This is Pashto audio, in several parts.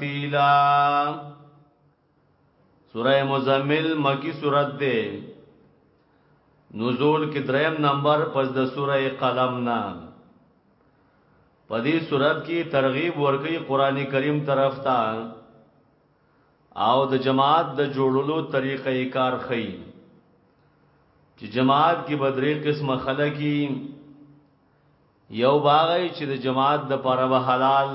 قیلا سوره مزمل مکی سورت ده نزول کې دریم نمبر پس د سوره قلم نه په دې سورت کې ترغیب ورکړي قران کریم طرف ته او د جماعت د جوړولو طریقې کار خي چې جماعت کې بدرې قسمه خلکې یو باغی چې د جماعت د پاره به حلال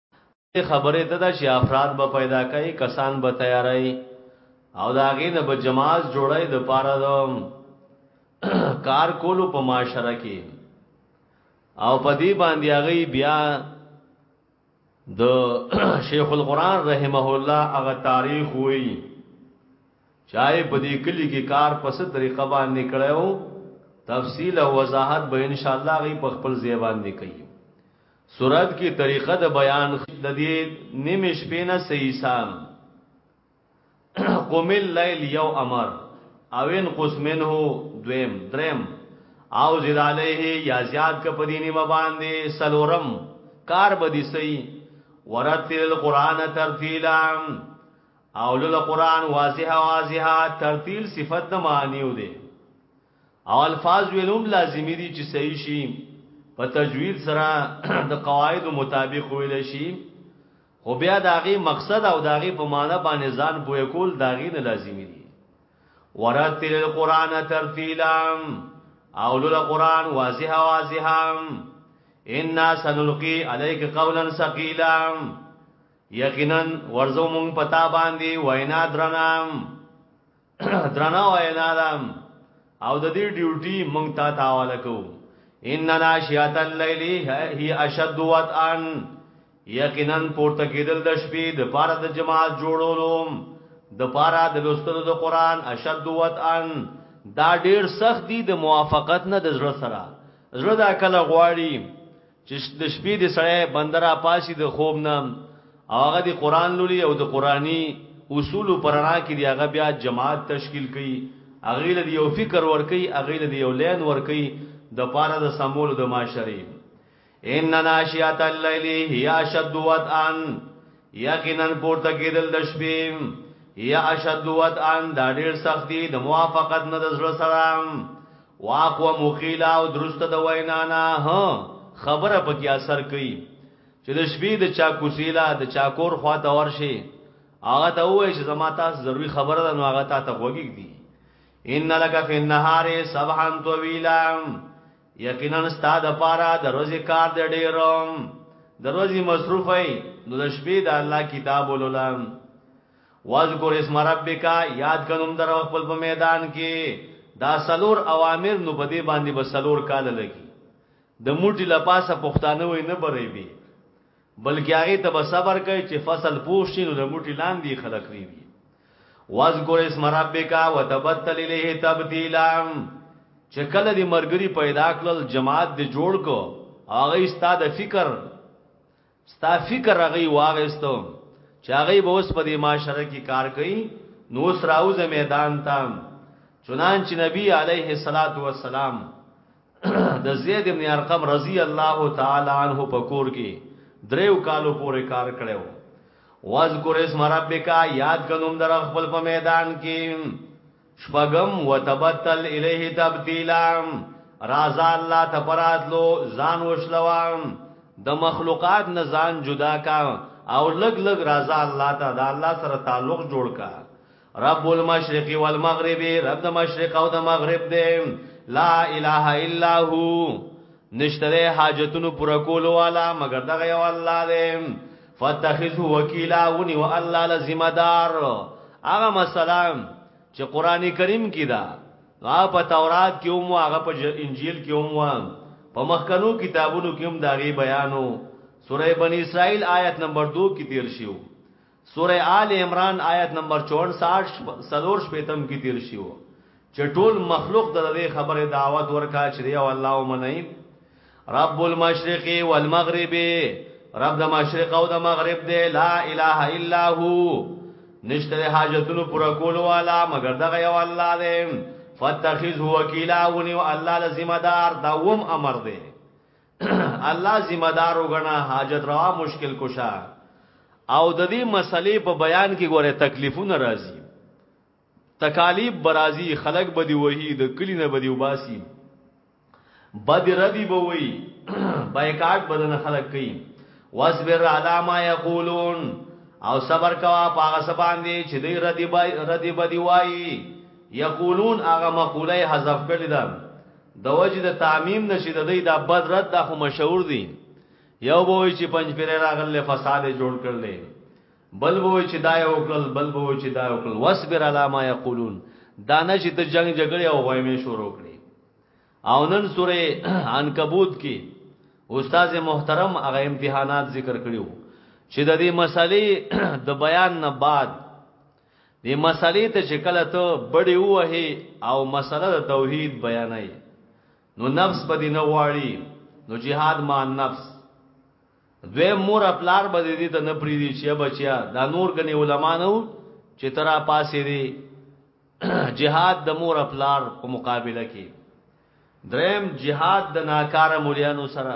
خبره ده چې افراد به پیدا کوي کسان به تیارای او دا غینه به جماعت جوړای د پاره د کار کولو په معاشره کې او په دې باندې هغه بیا د شیخ القران رحمه الله هغه تاریخ وایي چای په دې کلی کې کار په ست طریقه باندې کړو تفصیل او وضاحت به ان شاء الله غي په خپل زیبان نه کوي سورت کی طریقه د بیان د دې نیمه شپې نه سیسام قوم الليل یو امر او ان قوس منه دویم دریم او زید علیه یا زیاد ک په دیني باندې سلورم کار بدی سي ورتل القرآن ترتیلا او لول قرآن واضحه واضحه ترتیل صفت د معنیو دی او الفاظ ویلوم لازمی دي چې صحیح شي په تجوید سره د قواعد مطابق ویل شي خو بیا داغي مقصد او داغي په معنا باندې ځان بوې کول داغي نه لازمی دي ورتل القرآن ترتیلا او لول قرآن واضح واضح ان سنلقي عليك قولا ثقيلا یقینا ورزو مونږ پتا باندې وینا درنام درنا وینا ده او د دې ډیوټي مونږ ته تاواله کو ان ناشیات الليل هي اشد وطئن یقینا پورته کېدل د شپې د پاره د جماعت جوړولو د پاره د لوستلو د قران اشد وطئن دا ډیر سخت دي د موافقت نه د زړه سره زړه دا کله غواړي چې د شپې د سړی بندرا پاسي د خوب نام او هغه د قران لولي او د قرآني اصول پرانا کې دی هغه بیا جماعت تشکیل کړي هغه له یو فکر ور کوي هغه له یو لین ور کوي د پاره د سمول د معاشري ان ناشئه الليل هي اشد وطئن یقینا پورته کېدل د شپې یا اشد وطعن دا ډیر سخت دی د موافقت نه د زړه سره واقو مخیلا او درست د وینا نه خبره پکې اثر کوي چې د شپې د چا کوسیلا د چا کور خوا ته ورشي هغه ته وای چې زما تاسو ضروری خبره ده نو هغه ته ته وګیږي ان لک فی النهار سبحان طویلا یقینا ستاد پارا د روزي کار د ډیروم د روزي مصروف ای نو د شپې د الله کتاب ولولم واذکر اسم ربک یاد کنم در خپل په میدان کې دا سلور اوامر نو په دې باندې به سلور کال لګي د موټي لپاسه پښتانه وي نه بری بي بلکې هغه ته به صبر کوي چې فصل پوښ شي نو د موټي لاندې خلک ریږي واذکر اسم ربک وتبتل الیه تبدیلا چې کله دې مرګري پیدا کړل جماعت دې جوړ کو هغه استاد فکر ستا فکر هغه واغستو چې هغه به اوس په دې معاشره کې کار کوي نو سراوز میدان ته چنانچه نبی علیه الصلاۃ والسلام د زید ابن ارقم رضی الله تعالی عنہ په کور کې دریو کالو پورې کار کړو واذکر اسم ربک یاد کنوم در خپل په میدان کې شپغم وتبتل الیه تبدیلا رازا الله تبراتلو ځان وشلوام د مخلوقات نه ځان جدا کا او لګ لګ رازا الله ته د الله سره تعلق جوړ کا رب المشرق والمغرب رب د مشرق او د مغرب دی لا اله الا هو نشتره حاجتونو پر کول والا مگر دغه یو الله دی فتخذ وکیلا ونی و الله لذمہ دار هغه مثلا چې قران کریم کې دا هغه په تورات کې هم هغه په انجیل کې هم په مخکنو کتابونو کې هم دا غي بیانو سوره بنی اسرائیل آیت نمبر 2 کې تیر شیو سوره آل عمران آیت نمبر 64 سلور شپیتم کی تیر شیو چې ټول مخلوق د دې خبره دعوت ورکا چې دی او الله ومني رب المشرق والمغرب رب د مشرق او د مغرب دی لا اله الا هو نشته حاجتونو پر کول والا مگر دغه یو الله دی فتخذ وکیلا ونی او الله لزمدار دا وم امر دی الله ذمہ دار وګڼه حاجت روا مشکل کشا او د دې مسلې په بیان کې ګوره تکلیفونه راځي تکالیف برازي خلق بدی وਹੀ د کلی نه بدی وباسي بد ردی به وی بایکاټ بدن خلق کوي واصبر علی ما یقولون او صبر کوا پاغه سبان دی چې دی ردی بای ردی بدی وای یقولون هغه مقوله حذف کړی ده د وجه د تعمیم نشي د دې دا بد رد دا خو مشهور دي یو به وي چې پنځ پیر راغله فساد جوړ کړل بل به وي چې دا یو کړل بل به وي چې دا یو کړل واصبر علی ما یقولون دا نه چې ته جنگ جګړه او غویمه شروع کړي او نن سوره عنکبوت کې استاد محترم هغه امتحانات ذکر کړیو چې د دې مسلې د بیان نه بعد دې مسلې ته چې کله ته بډې ووهې او مسله د توحید بیانای نو نفس به دې نه غواړي نو جهاد ما نفس دوی مور خپلار به دې ته نه پریدي چې بچیا دا نور غني علما نه وو چې ترا پاسې دي جهاد د مور خپلار په مقابله کې دریم جهاد د ناکاره مليانو سره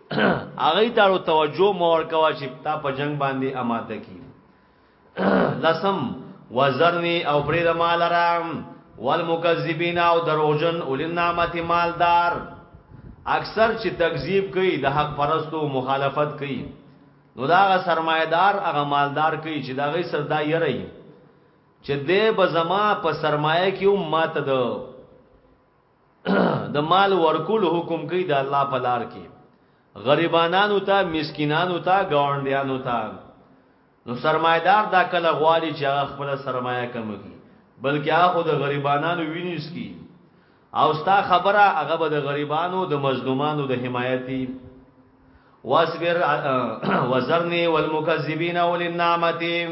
هغه تارو توجه مور کوا چې تا په جنگ باندې آماده کی لسم وزرنی او پرید مال رام والمکذبین او دروغجن اول نعمت مالدار اکثر چې تکذیب کوي د حق پرستو مخالفت کوي نو دا غ سرمایدار هغه مالدار کوي چې دا غي سردا یری چې دې بزما په سرمایه کې هم ماته د د مال ورکول حکم کوي د الله په لار کې غریبانانو ته مسکینانو ته گاونډیانو ته نو سرمایدار دا کله غواړي چې هغه خپل سرمایه کم کړي بلکې هغه د غریبانانو وینیس کی او ستا خبره هغه به د غریبانو د مظلومانو د حمایتي واصبر وزرنی والمکذبین اول النعمتیم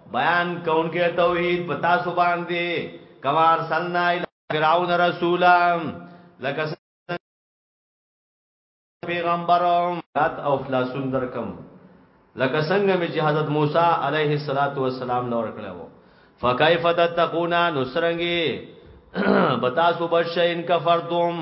بیان کونکی توحید په تاسو باندې کما ارسلنا الی فرعون رسولا لکه پیغمبرم رات او خلاصون درکم لکه څنګه مې چې حضرت موسی علیه الصلاۃ والسلام لور کړو فکیف تتقون نسرنګي بتا سو بش ان کفرتم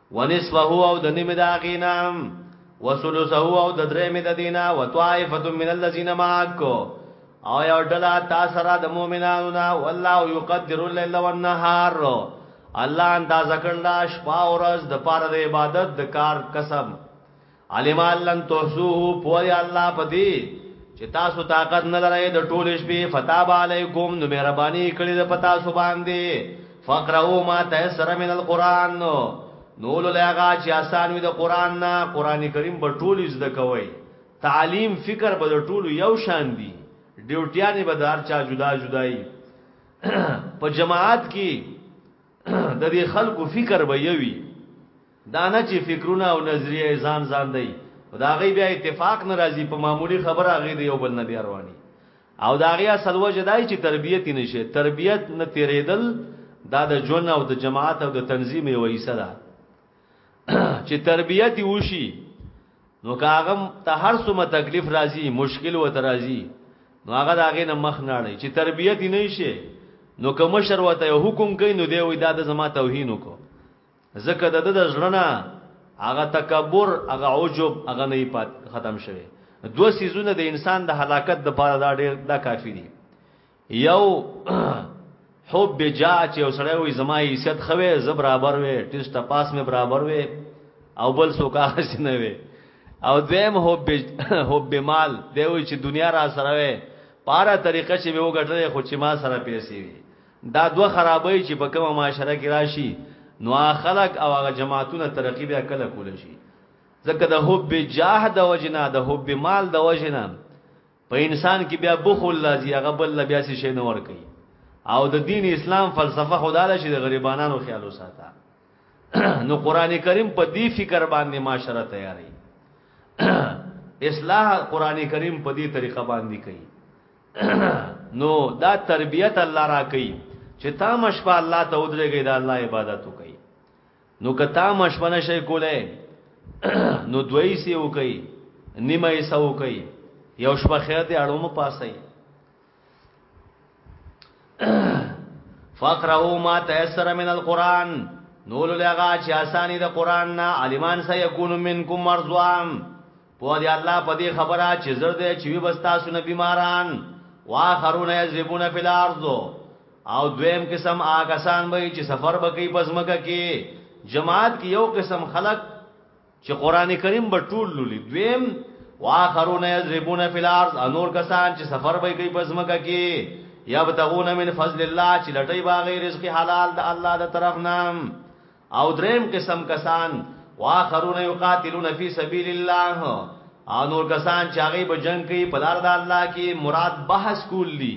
ونصفه او د نیمه د هغې نه وثلثه او د درېمې د دینه وطائفه من الذين معك او یو ډله تا سره د مؤمنانو نه والله يقدر الليل والنهار الله اندازه کړل شپه او ورځ د پاره د عبادت د کار قسم علم لن تحسوه پوه دی الله پدی چې تاسو طاقت نه لرئ د ټول شپې فتاب علیکم نو مهرباني کړی د پتا سو باندې فقرو ما تیسر من القران نو لږه چې آسان وي د قران نه قران کریم په ټول زده کوي تعلیم فکر به د ټول یو شان دي ډیوټیانې به دار چا جدا جدای په جماعت کې د دې خلکو فکر به یوي دا نه چی فکرونه او نظریه یی ځان ځان دی خو د هغی بیا اتفاق نه راځی په معمولی خبره هغی د یو بل نه بیا روانی او د هغی اصل وجه دا چی تربیت یی نه شی تربیت نه تیریدل دا د ژوند او د جماعت او د تنظیم یو حصه ده چی تربیت یی وشی نو کاغم ته هر څومره تکلیف راځي مشکل و ته راځي نو هغه دا غي نه مخ نه اړي چې تربيت نه شي نو کوم شروته حکم کوي نو دی وي دا د زما توهین وکړو ځکه د د زړه نه هغه تکبر هغه عجب هغه نه پات ختم شوی دو سيزونه د انسان د هلاکت د پاره دا ډېر دا کافی دي یو حب جا چې وسړی وي زما حیثیت خوي ز برابر وي ټیس ټپاس می برابر وي او بل څوک هغه نه وي او دویم حب حب مال دی وي چې دنیا را سره وي پاره طریقه چې به وګټل خو چې ما سره پیسې وي دا دوه خرابې چې په کومه معاشره کې راشي نو خلک او هغه جماعتونه ترقی بیا کله کول شي ځکه د حب جاه د وجنا د حب مال د وجنا په انسان کې بیا بخل لازم هغه بل بیا څه شي نه ور کوي او د دین اسلام فلسفه خداله شي د غریبانو خیال وساته نو قران کریم په دې فکر باندې معاشره تیاری اصلاح قران کریم په دې طریقه باندې کوي نو دا تربیت الله را کوي چې تا مشبه الله ته ودرېږي دا الله عبادت کوي نو که تا مشبه نشي کولای نو دوی سی وکي نیمه یې سو کوي یو شپه خیر دی اړوم پاسي فقرو ما تيسر من القران نول لغا چې اساني د قران نه عالمان سيكون منكم مرزوام پوه دی الله په دې خبره چې زر دی چې وي بستا سونه بیماران واخرون یذبون فی الارض او دویم قسم آکسان به چې سفر بکی پزمکه کې جماعت کې یو قسم خلق چې قران کریم به ټول لولي دویم واخرون یذبون فی الارض انور کسان چې سفر به کوي پزمکه کې یبتغون من فضل الله چې لټي باغې رزق حلال د الله د طرف نام او دریم قسم کسان واخرون یقاتلون فی سبیل الله او نور کسان چې هغه به جنگ کوي په لار د الله کې مراد بحث کول دي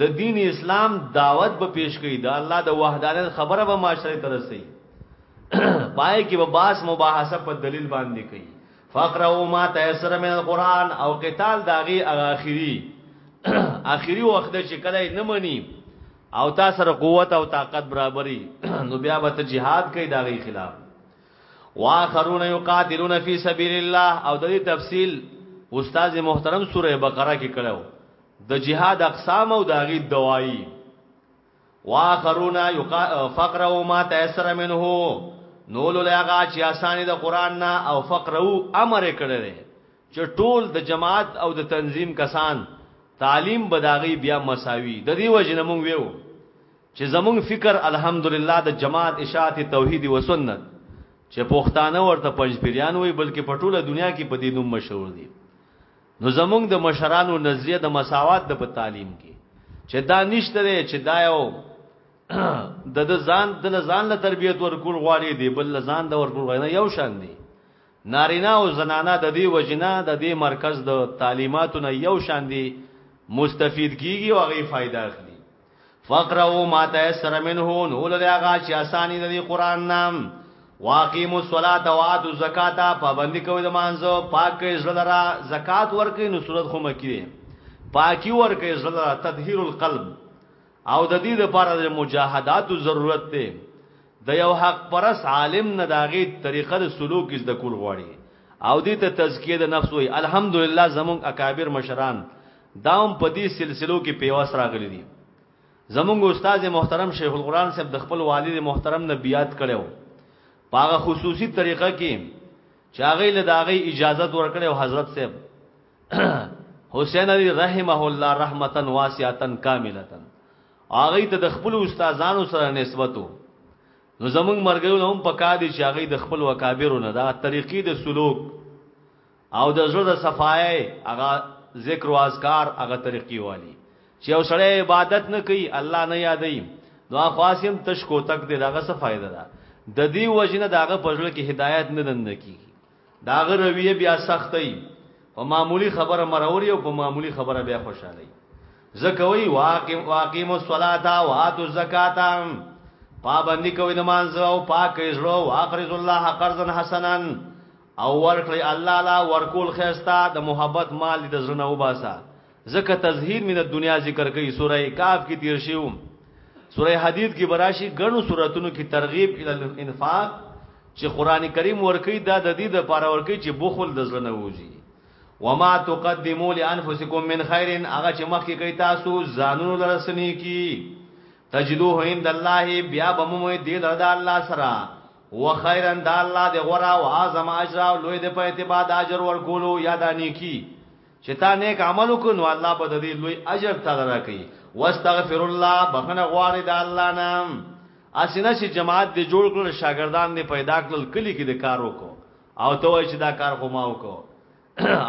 د دین اسلام دعوت به پیش کوي د الله د وحدانیت خبره به معاشره ته رسي پای کې به باس مباحثه په دلیل باندې کوي فقره او ما تیسر من القران او قتال داغي اخیری اخیری وخت چې کله نه مني او تا سره قوت او طاقت برابرۍ نو بیا به ته jihad کوي دا غي خلاف واخرون یقاتلون فی سبیل الله او د دې تفصیل استاد محترم سوره بقره کې کړو د جهاد اقسام او داغي دوايي واخرون فقروا ما تيسر منه نول لغا چې اسانه د قران نه او فقرو امر کړل چې ټول د جماعت او د تنظیم کسان تعلیم به داغي بیا مساوي د دې وجه نه مونږ ویو چې زمونږ فکر الحمدلله د جماعت اشاعت توحید و سنت چې پښتانه ورته پنځ پیریان وي بلکې په ټوله دنیا کې په دې نوم مشهور دي نو زمونږ د مشرانو نظریه د مساوات د په تعلیم کې چې دا نشته لري چې دا یو د ځان د ځان له تربیت ورکول غواړي دی بل ځان د ورکول غواړي یو شان دی نارینه او زنانه د دې وجنه د دې مرکز د تعلیماتو نه یو شان دي مستفید کیږي او غي فائدہ اخلي فقرو ما تيسر منه نو له هغه چې اساني د قران نام واقیموا الصلاه واتوا الزکات پابندي کوي د مانزه پاک کوي زړه را زکات ورکي نو صورت خو مکی پاکي ورکي زړه تطهير القلب او د دې لپاره د مجاهدات ضرورت دی د یو حق پرست عالم نه د هغه طریقه د سلوک زده کول غواړي او دې ته تزکیه د نفس وایي. الحمدلله زموږ اکابر مشران دا هم په دې سلسلو کې پیوست راغلي دي. زموږ استاد محترم شیخ القرآن صاحب د خپل والد محترم نه بیعت کړی و په هغه خصوصي طریقه کې چې هغه له د هغه اجازت ورکړی او حضرت صاحب حسین علی رحمه الله رحمتا واسعه کامله هغه ته د خپل استادانو سره نسبت وو نو زمونږ مرګیو له هم پکار دي چې هغه د خپل وکابرو نه دا طریقې د سلوک او د زړه د صفای هغه ذکر او اذکار هغه طریقې والی چې او سړی عبادت نه کوي الله نه یادای نو خاصم تش کو تک دی داغه څه فائدہ ده د دې وجنه داغه پجړه کې هدایت نه دن کی دا غ رویه بیا سختي په معمولی خبره مروري او په معمولی خبره بیا خوشاله زکه وی واقیم واقیم الصلاه او اتو زکات پابندی کوي نماز او پاک ایزړو واقرض الله قرضا حسنا او ورکړي الله لا ورکول خيستا د محبت مال د زړه وباسا ځکه تزهیر من الدنیا ذکر کوي سوره کاف کې تیر شیو سوره حدید کې براشي غنو سوراتونو کې ترغیب ال الانفاق چې قران کریم ورکی دا د دې د پاره ورکی چې بخل د زړه نه وځي وما تقدموا لانفسکم من خیر هغه چې مخکې کوي تاسو ځانونو لرسنی کی تجدوه عند الله بیا بمو دې لرد الله سره وخیرا د الله د غرا او اعظم اجر او لوی د په اعتبار د اجر ورکولو یادانی کی چې تا نیک عمل وکړ نو الله به د دې لوی اجر تعالی راکړي واستغفر الله بخنه غواړي د الله نه اسنه چې جماعت دې جوړ کړل شاګردان دې پیدا کړل کلی کې د کار وکړو او ته وای چې دا کار خو ما وکړو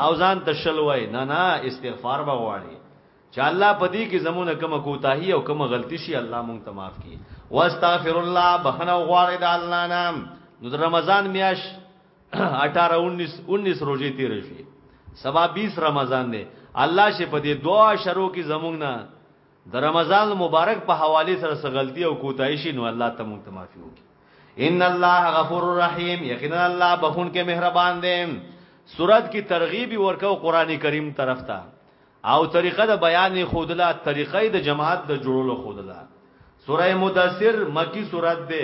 او ځان ته شل وای نه نه استغفار به غواړي چې الله په دې کې زمونه کوم کوتاهي او کوم غلطي شي الله مونږ ته معاف کړي واستغفر الله بخنه غواړي د الله نام نو د رمضان میاش 18 19 19 روزي تیر شي سبا 20 رمضان دی الله شه په دې دوا شرو کې زمونږ نه د رمضان مبارک په حواله سره سغلطي او کوتای شي نو الله ته مونږ ته معافي وکړي ان الله غفور رحیم یقینا الله بخون کې مهربان دی سورت کی ترغیب ورکو قران کریم طرف ته او طریقه د بیان خودلا طریقې د جماعت د جوړولو خودلا سوره مدثر مکی سورت ده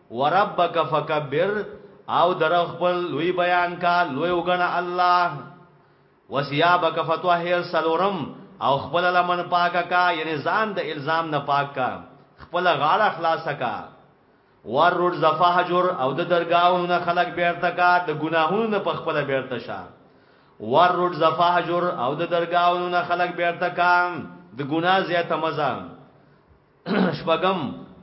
وربک فکبر او در خپل لوی بیان کا لوی وګڼه الله وسیابک فتوهر سلورم او خپل لمن پاکه کا یعنی ځان د الزام نه پاک کا خپل غاړه خلاصه کا ورور زفهجر او د درگاهونو نه خلق بیرته کا د ګناهونو نه په خپل بیرته شه ورور زفهجر او د درگاهونو نه خلق بیرته کا د ګناه زیاته مزه شپږم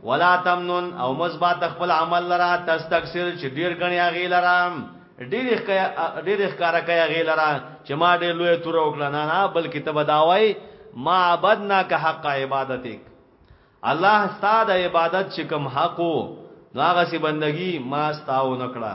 ولا تمنن او مزبات خپل عمل لرا تستكثر چې ډیر غنی هغه لرا ډیر ډیر ښکارا کوي هغه لرا چې ما ډیر لوی تور وکړه نه نه بلکې تب داوي ما عبدنا که حق عبادتک الله ستاد عبادت چې کوم حقو نو هغه سي بندگی ما ستاو نکړه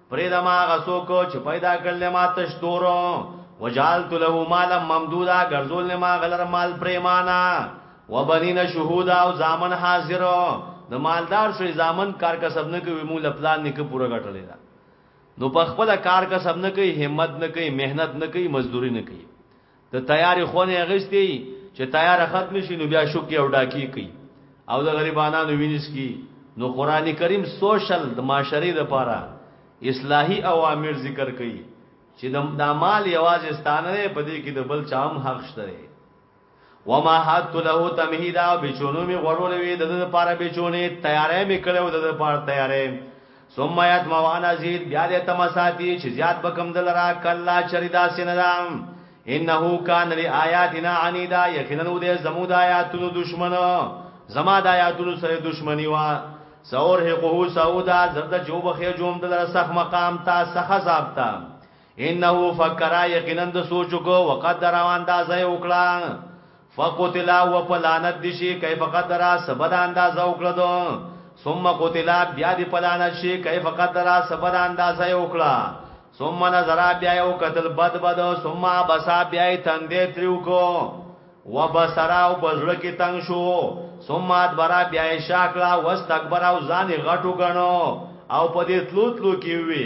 پریدا ما غسو کو چې پیدا کړل ما تش تور وجالت له مال ممدودا ګرځول نه ما غلر مال پریمانا وبنین شهودا او زامن حاضر د مالدار شوی زامن کار کا سب نه کوي مول پلان نه کوي پورا غټلې دا نو په خپل کار کا سب نه کوي همت نه کوي مهنت نه کوي مزدوري نه کوي د تیارې خونه اغستې چې تیاره ختم شي نو بیا شوکې او ډاکی کوي او د غریبانانو وینې څکي نو قران کریم سوشل د معاشري د پاره اصلاحي اوامر ذکر کوي چې د مال یوازې ستانه دی په دې کې د بل چام حق شته دی وما حد له تمهیدا بچونو می غړولې وې د لپاره بچونې تیارې می کړو د لپاره تیارې ثم یتمع ان ازید بیا دې تم ساتي چې زیات بکم دلرا کلا چریدا سیندا انه کان لی آیاتنا عنیدا یقینا دې زمود آیاتونو دشمن زما د آیاتونو سره دشمنی وا سور هقه سودا زرد جوبخه جوم دلرا سخ مقام تا سخ عذاب تا انه فکر یقینا د سوچ کو وقدر او اندازه وکړه فقتل او پلانت دشي کیف قدر سبد اندازه وکړه دو ثم قتل بیا دی پلانت شي کیف قدر سبد اندازه وکړه ثم نظر بیا یو قتل بد بد ثم بسا بیا تندې تریو کو وبصرا او بزړه کې تنگ شو ثم ادبر بیا شاکړه واستكبر او ځان غټو غنو او په دې تلو تلو کې وی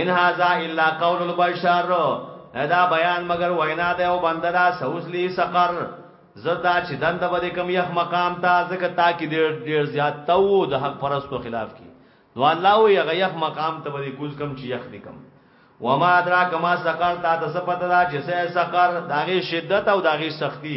ان هاذا الا قول البشر دا بیان مگر وینا ده او بنده دا سوسلی سقر زدا چې دند به کم یخ مقام تا زکه تا کې ډیر ډیر زیات تو د حق پرستو خلاف کی نو الله او یغ یخ مقام ته به کوز کم چې یخ دی کم وما ادراک ما سقر تا د سپته دا چې سه سقر داغه شدت او داغه سختی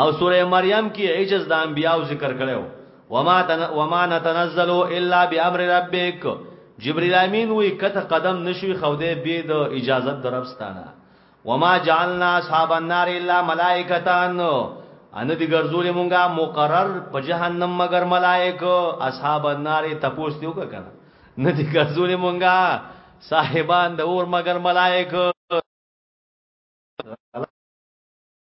او سوره مریم کې عجز د انبیاو ذکر کړو وما تن وما نتنزل الا بامر ربک جبرئیل امین وی کته قدم نشوي خو دې به د اجازه دربستانه وما جعلنا اصحاب النار الا ملائکتان ان دې ګرځولې مونږه مقرر په جهنم مگر ملائک اصحاب النار تپوس دیو کنه نه دې ګرځولې مونږه صاحبان د اور مگر ملائک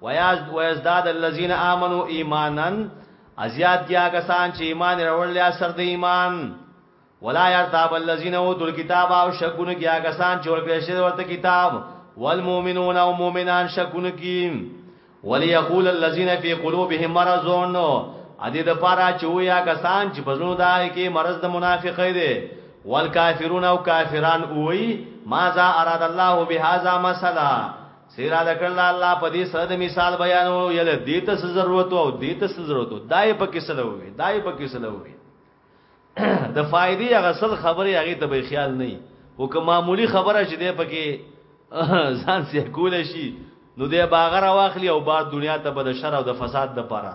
ويزداد الذين آمنوا ايمانا ازياد کیا کسان چې ایمان راوړل یا سر د ایمان ولا يرتاب الذين اوتوا الكتاب او شکونه کیا کسان چې ورکړل شوی ورته کتاب والمؤمنون او مؤمنان شکونه کی وليقول الذين في قلوبهم مرض ا دې د پاره چې ویا کسان چې په زړه دای کې مرض د منافقې دي والکافرون او کافران وای ماذا اراد الله بهذا مثلا څه اراده کړل الله په دې سره د مثال بیانولو یل دې ته څه ضرورت او دې ته څه ضرورت دای په کې سره وي دای په کې سره وي د فائدې هغه سل خبره هغه ته به خیال نه وي او که معمولی خبره چې دې پکې ځان سي کول شي نو دې باغره واخلي او بعد دنیا ته به د شر او د فساد د پاره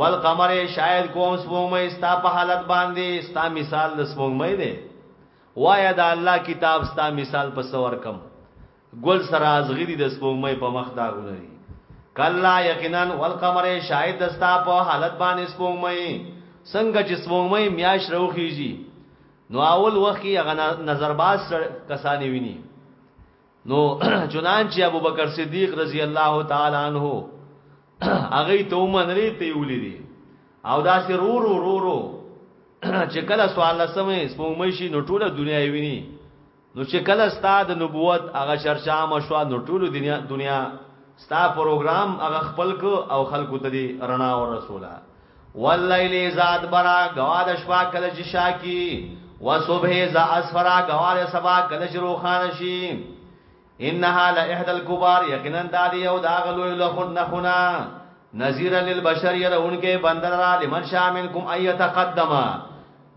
والقمر شاهد کوم سپوږمۍ ستا په حالت باندې ستا مثال د سپوږمۍ دی وایا دا الله کتاب ستا مثال په سور کم ګل سره ازغری د سپوږمۍ په مخ دا غونری کلا یقینا والقمر شاهد ستا په حالت باندې سپوږمۍ څنګه چې سپوږمۍ میاش روخیږي نو اول وخت یې غنا نظر باز کسانی ویني نو چنانچه ابو بکر صدیق رضی الله تعالی عنہ هغه ته ومنلې ته ولې دي او دا سر رو رو رو رو چې کله سوال لسمې سپوږمۍ شي نو ټوله دنیا یې ویني نو چې کله ستاد نبوت هغه چرچا مشوا نو ټوله دنیا دنیا ستا پروګرام هغه خپل کو او خلکو ته دی رڼا او رسوله واللیل اذا ادبر غوا د شپه کله چې شاکی وصبح اذا اسفر غوا د سبا کله چې روخان شي انها لاحد الكبار یقینا دا دی یو دا غلو له خود نه خونه نذیر للبشر يرونکه بندر را لمن شامنکم ايت قدم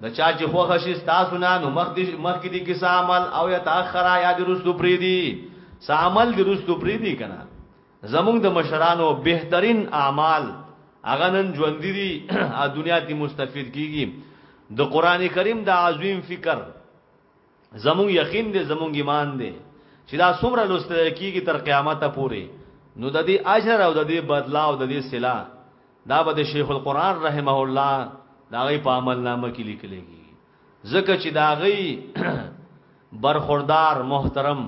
د چا چې خو خشي تاسو نه نو مخ دي مخ کې دي کیسه عمل او یا تاخر یا د رسو پری دي سامل د رسو پری دي کنه زمونږ د مشرانو بهترین اعمال هغه نن ژوندۍ دي ا دنیا ته مستفید کیږي د قران کریم د عظیم فکر زمون یقین دی زمون ایمان دی چې دا څومره لوستل کیږي تر قیامت پورې نو د دې اجر او د دې بدلا او د دې سلا دا به د شیخ القران رحمه الله دا غي په عمل نامه کې لیکلېږي زکه چې دا غي برخوردار محترم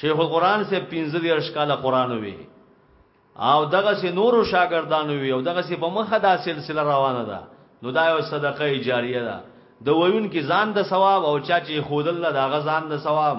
شیخ القرآن سے 15 دیرش کاله قرآن وی او دغه سي نورو شاګردانو وی او دغه سي په مخه دا سلسله روانه ده نو دا یو صدقه جاریه ده د ویون کې ځان د ثواب او چا چې خودل نه دا غزان د ثواب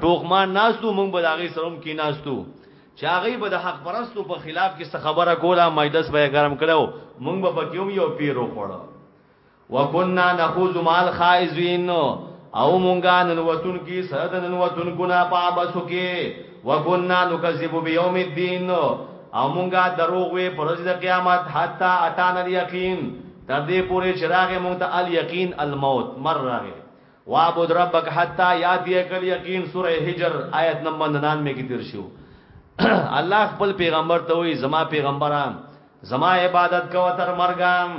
ټوخمان ناستو مونږ به داغي سروم کې ناستو چې هغه به د حق پرستو په خلاف کې څه خبره کوله مجلس به ګرم کړو مونږ به پکې یو پیرو خوړو وکنا نخوذ مال خائزین او مونږه ننوتون کې سره ننوتون ګنا پابسو کې وکنا نکذب بیوم الدین او مونږه دروغ وی پر ورځ د قیامت حتا اتان الیقین تر دې پورې چراغ مونږ ته الیقین الموت مر راغی وعبد ربک حتا یاتی اکل یقین سوره حجر آیت نمبر 99 کې تیر شو الله خپل پیغمبر ته وی زما پیغمبره زما عبادت کو تر مرګم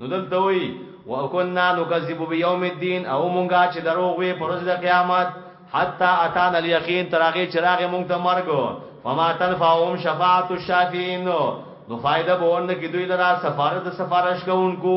نو دلته وی وکنا نکذب بیوم الدین او مونږه چې دروغ وی پر ورځ د قیامت حتا اتان الیقین ترغه چراغ مونږ ته مرګ فما تنفعهم شفاعت الشافعین نو فائدہ بوند کی دوی لرا سفارت سفارش کوونکو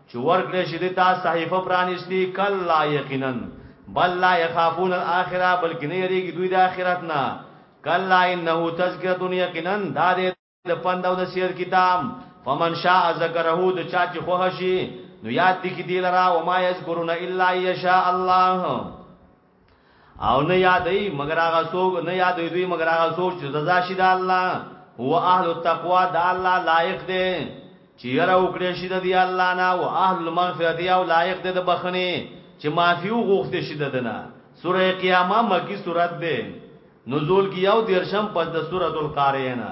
چې ورکړې شي دې ته صحیفه پرانیستي، کلا یقینا، بل لا یخافون الآخرة بلکې نه یریږي دوی د آخرت نه، کلا انه تذکرة یقینا دا دی د پند او نصیحت کتاب، فمن شاء ذکره د چا چې خوښ شي نو یاد دې کړي دې لره، وما یذکرون الا ان یشاء الله. او نه یادې مگر هغه څوک نه یادې دوی مگر هغه څوک چې رضا شي د الله هو اهل التقوا د الله لایق دی چې یره وکړي شي د دی الله نه او اهل المغفرت او لایق دی د بخنه چې معافي وغوښته شي د دنه سوره قیامه مکی سورت ده نزول کی یو دیرشم پس د سوره القارینا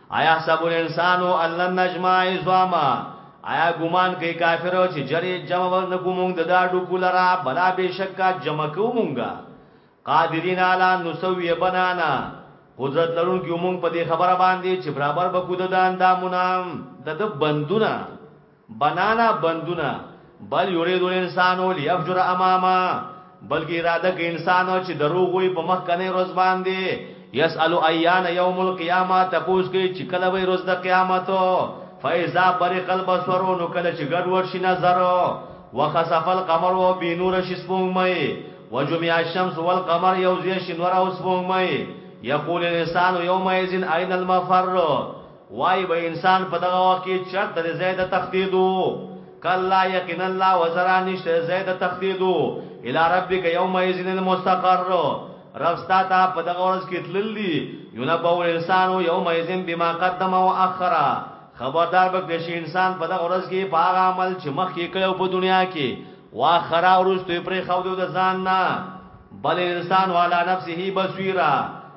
ایحسب الانسان ان لن نجمع عظامه، ایا ګومان کوي کافر چې ژر یې جمع به نه کړو مونږ د ده هډوکو لره، بلا بېشکه جمع کوو مونږ، قادرین علی ان نسوي بنانه، قدرت لرونکي یو مونږ په دې خبره باندې چې برابر به کړو د ده اندامونه، د ده بندونه. بنانا بندونه بل یرید الانسان لیفجر اماما بلکې اراده کوي انسان چې دروغ وي په مخ کنه روز باندې یسالو ایان یوم القیامه تپوس کوي چې کله وي روز د قیامت فایزا برق البصر نو کله چې ګډ وډ شي نظر وخسف القمر و بنور شي سپوږمۍ وجمع الشمس والقمر یوزي شي نور او سپوږمۍ یقول الانسان یومئذ اين المفر وای به انسان په دغه وخت کې چرته د زید تختیدو کلا یقین الله وزرا نشته زید تختیدو الی ربک یوم یزن المستقر رب ستا ته په دغه ورځ کې تلل دي یونبو الانسان یوم یزن بما قدم او اخر خبردار به کړي شي انسان په دغه ورځ کې په هغه عمل چې مخ کې کړو په دنیا کې واخر او رستوي پرې خو د ځان نه بل انسان والا نفسه بصیرا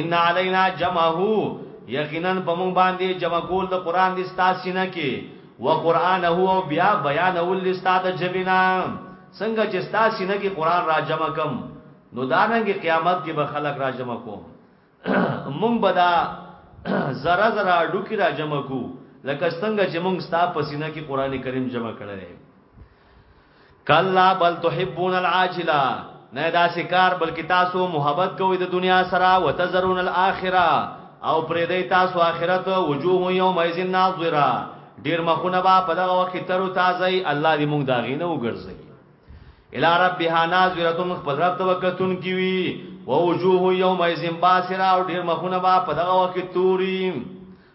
ان علینا جمعه یقینا په مونږ باندې جمع کول د قران د ستاسینه کې و قران هو او بیا بیان ول استاد جبینا څنګه چې ستاسینه کې قران را جمع کم نو داننګ قیامت کې به خلق را جمع کوم مونږ بدا زرا زرا ډوکی را جمع کو لکه څنګه چې مونږ ستا پسینه کې قران کریم جمع کړل کلا بل تحبون العاجله نه دا سکار بلکې تاسو محبت کوئ د دنیا سره وتذرون الاخره او پرې دی تاسو اخرت وجوه یوم ایذ ناظره ډیر مخونه با په دغه وخت تر تازه الله دې موږ دا غینه وګرځي الی ربها ناظره خپل رب ته وکتون کی وی او وجوه یوم ایذ باسره او ډیر مخونه با په دغه وخت توریم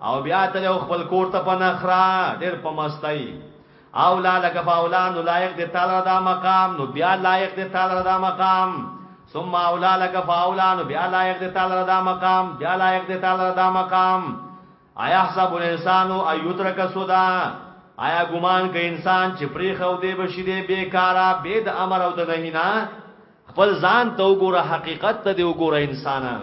او بیا تل او خپل کور ته په نخرا ډیر په مستای او لا لک فاولا نو لایق دی تعالی دا مقام نو بیا لایق دی تعالی دا مقام ثم اولا لک فاولا نو بیا لایق دی تعالی دا مقام بیا لایق دی تعالی دا مقام آیا حساب الانسان او ایترک سودا آیا ګمان کوي انسان چې پری خو دی بشی دی بیکارا بيد امر او د نهینا خپل ځان ته وګوره حقیقت ته دی وګوره انسانان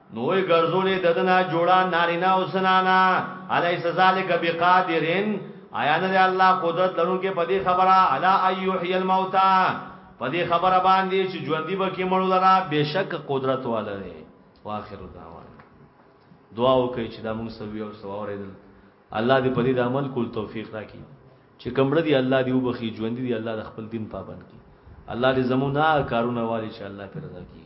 نو وی ګرځولې ددنا جوړا نارینا او زنانا الیس ذالک بقادرن آیا نه دی الله قدرت لرونکي په دې خبره الا ایحی الموتى په دې خبره باندې چې ژوندۍ به کې مړو لرا بشک قدرت والره واخر دعوان دعا وکړي چې دا موږ سوي او سوا اوریدل الله دې په دې د عمل کول توفیق راکړي چې کمړ دي الله دې وبخي ژوند دي الله د خپل دین پابند کړي الله دې زمونږه کارونه والي چې الله پر رضا کړي